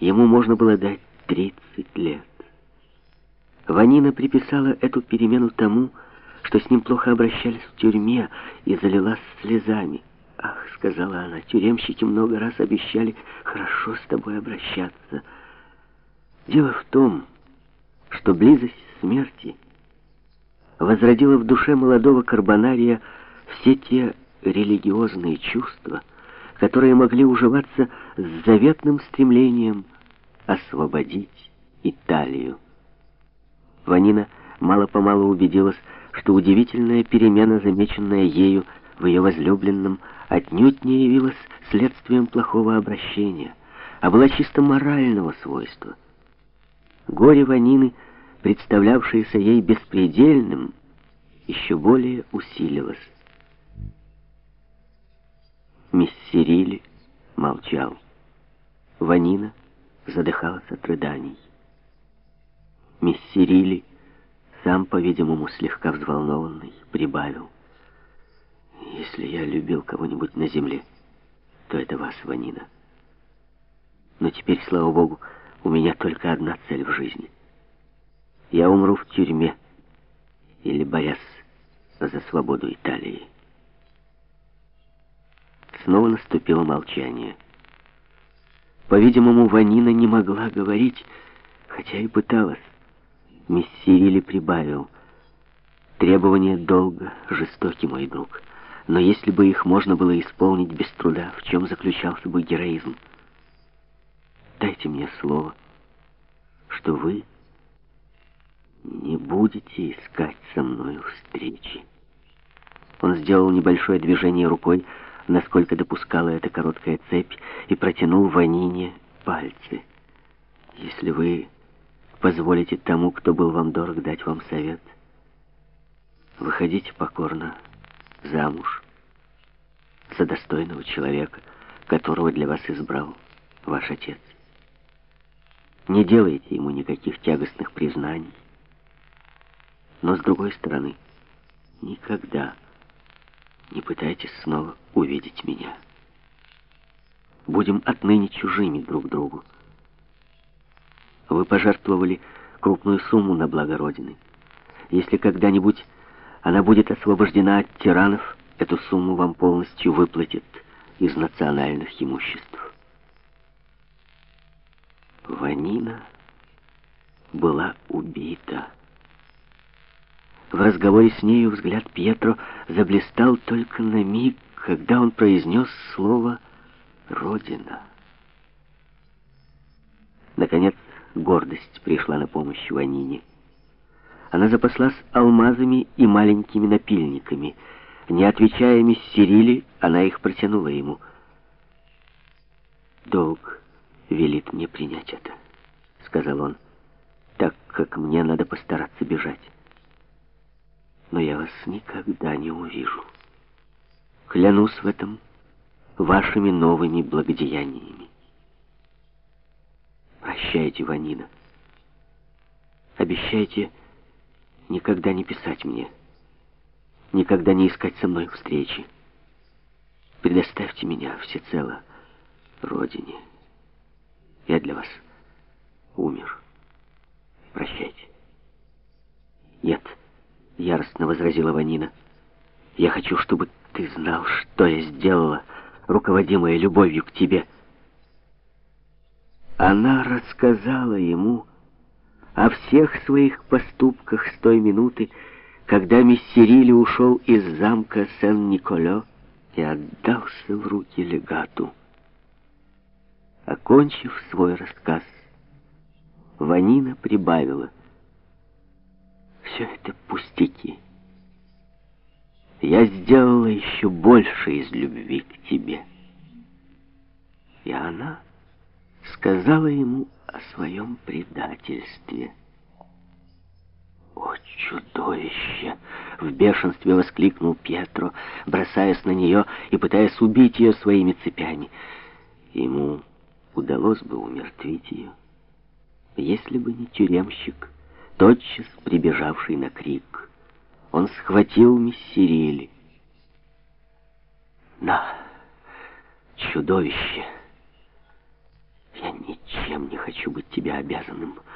ему можно было дать 30 лет. Ванина приписала эту перемену тому, что с ним плохо обращались в тюрьме, и залилась слезами. «Ах», — сказала она, — «тюремщики много раз обещали хорошо с тобой обращаться». Дело в том, что близость смерти возродила в душе молодого карбонария все те религиозные чувства, которые могли уживаться с заветным стремлением освободить Италию. Ванина мало-помалу убедилась, что удивительная перемена, замеченная ею в ее возлюбленном, отнюдь не явилась следствием плохого обращения, а была чисто морального свойства. Горе Ванины, представлявшееся ей беспредельным, еще более усилилось. Миссирили молчал. Ванина задыхалась от рыданий. Миссирили, сам, по-видимому, слегка взволнованный, прибавил. «Если я любил кого-нибудь на земле, то это вас, Ванина. Но теперь, слава Богу, у меня только одна цель в жизни. Я умру в тюрьме или борясь за свободу Италии». Снова наступило молчание. По-видимому, Ванина не могла говорить, хотя и пыталась. Мессирили прибавил. Требования долго, жестоки, мой друг. Но если бы их можно было исполнить без труда, в чем заключался бы героизм? Дайте мне слово, что вы не будете искать со мною встречи. Он сделал небольшое движение рукой, насколько допускала эта короткая цепь, и протянул Ванине пальцы. Если вы позволите тому, кто был вам дорог, дать вам совет. Выходите покорно замуж за достойного человека, которого для вас избрал ваш отец. Не делайте ему никаких тягостных признаний. Но с другой стороны, никогда не пытайтесь снова увидеть меня. Будем отныне чужими друг другу. Вы пожертвовали крупную сумму на благо Родины. Если когда-нибудь она будет освобождена от тиранов, эту сумму вам полностью выплатят из национальных имуществ. Ванина была убита. В разговоре с нею взгляд Пьетро заблистал только на миг, когда он произнес слово «Родина». Наконец, гордость пришла на помощь Ванине. Она запаслась алмазами и маленькими напильниками. Не отвечая мисс Сирили, она их протянула ему. «Долг велит мне принять это», — сказал он, «так как мне надо постараться бежать. Но я вас никогда не увижу. Клянусь в этом вашими новыми благодеяниями. Прощайте, Ванина. Обещайте никогда не писать мне, никогда не искать со мной встречи. Предоставьте меня всецело Родине. Я для вас умер. Прощайте. Яростно возразила Ванина. Я хочу, чтобы ты знал, что я сделала, руководимая любовью к тебе. Она рассказала ему о всех своих поступках с той минуты, когда Мессерили ушел из замка Сен-Николо и отдался в руки легату. Окончив свой рассказ, Ванина прибавила. «Все это пустяки. Я сделала еще больше из любви к тебе». И она сказала ему о своем предательстве. «О, чудовище!» — в бешенстве воскликнул Пьетро, бросаясь на нее и пытаясь убить ее своими цепями. Ему удалось бы умертвить ее, если бы не тюремщик, тотчас прибежавший на крик. Он схватил Мессирели. «На, чудовище!» Я ничем не хочу быть тебе обязанным.